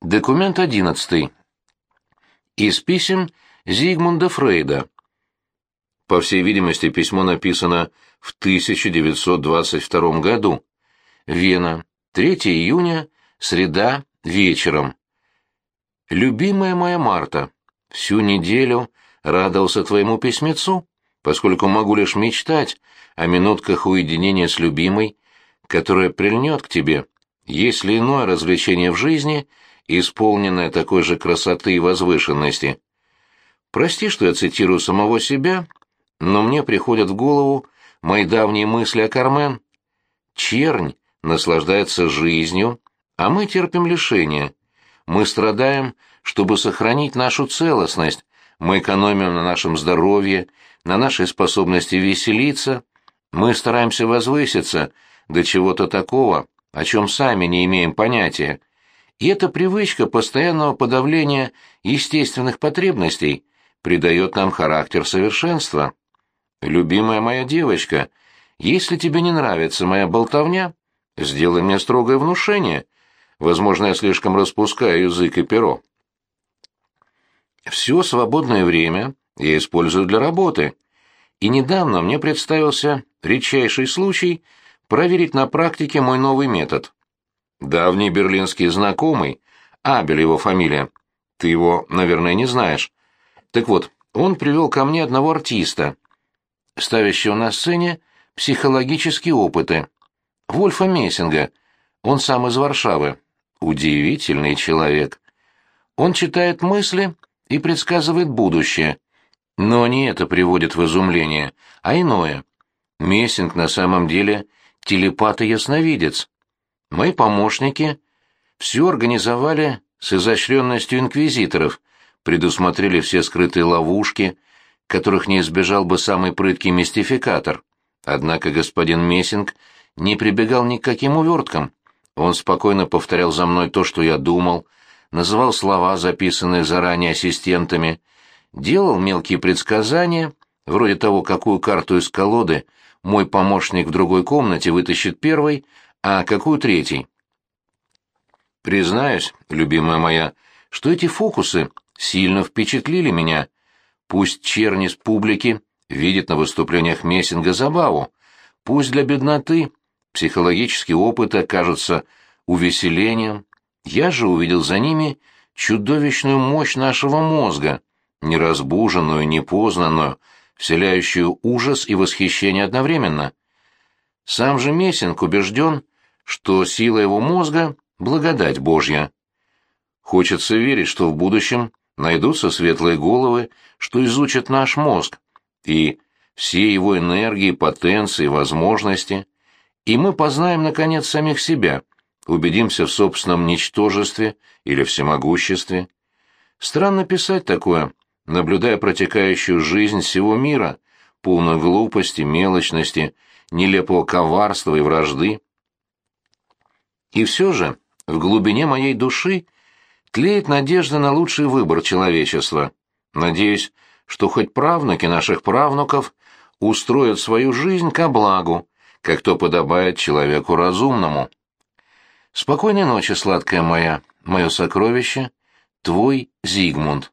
Документ одиннадцатый. Из писем Зигмунда Фрейда. По всей видимости, письмо написано в 1922 году. Вена, 3 июня, среда, вечером. Любимая моя Марта, всю неделю радовался твоему письмецу, поскольку могу лишь мечтать о минутках уединения с любимой, которая прильнет к тебе, если иное развлечение в жизни — исполненная такой же красоты и возвышенности. Прости, что я цитирую самого себя, но мне приходят в голову мои давние мысли о Кармен. Чернь наслаждается жизнью, а мы терпим лишения. Мы страдаем, чтобы сохранить нашу целостность, мы экономим на нашем здоровье, на нашей способности веселиться, мы стараемся возвыситься до чего-то такого, о чем сами не имеем понятия. И эта привычка постоянного подавления естественных потребностей придает нам характер совершенства. Любимая моя девочка, если тебе не нравится моя болтовня, сделай мне строгое внушение. Возможно, я слишком распускаю язык и перо. Все свободное время я использую для работы. И недавно мне представился редчайший случай проверить на практике мой новый метод. Давний берлинский знакомый, Абель его фамилия. Ты его, наверное, не знаешь. Так вот, он привел ко мне одного артиста, ставящего на сцене психологические опыты. Вольфа Мессинга. Он сам из Варшавы. Удивительный человек. Он читает мысли и предсказывает будущее. Но не это приводит в изумление, а иное. Мессинг на самом деле телепат и ясновидец. Мои помощники все организовали с изощренностью инквизиторов, предусмотрели все скрытые ловушки, которых не избежал бы самый прыткий мистификатор. Однако господин Мессинг не прибегал ни к каким уверткам. Он спокойно повторял за мной то, что я думал, называл слова, записанные заранее ассистентами, делал мелкие предсказания, вроде того, какую карту из колоды мой помощник в другой комнате вытащит первой, а какую третий? Признаюсь, любимая моя, что эти фокусы сильно впечатлили меня. Пусть черни с публики видит на выступлениях Мессинга забаву, пусть для бедноты психологические опыты окажутся увеселением, я же увидел за ними чудовищную мощь нашего мозга, неразбуженную, непознанную, вселяющую ужас и восхищение одновременно. Сам же Мессинг убежден, что сила его мозга — благодать Божья. Хочется верить, что в будущем найдутся светлые головы, что изучат наш мозг, и все его энергии, потенции, возможности, и мы познаем, наконец, самих себя, убедимся в собственном ничтожестве или всемогуществе. Странно писать такое, наблюдая протекающую жизнь всего мира, полную глупости, мелочности, нелепого коварства и вражды. И все же в глубине моей души тлеет надежда на лучший выбор человечества. Надеюсь, что хоть правнуки наших правнуков устроят свою жизнь ко благу, как то подобает человеку разумному. Спокойной ночи, сладкая моя, мое сокровище, твой Зигмунд.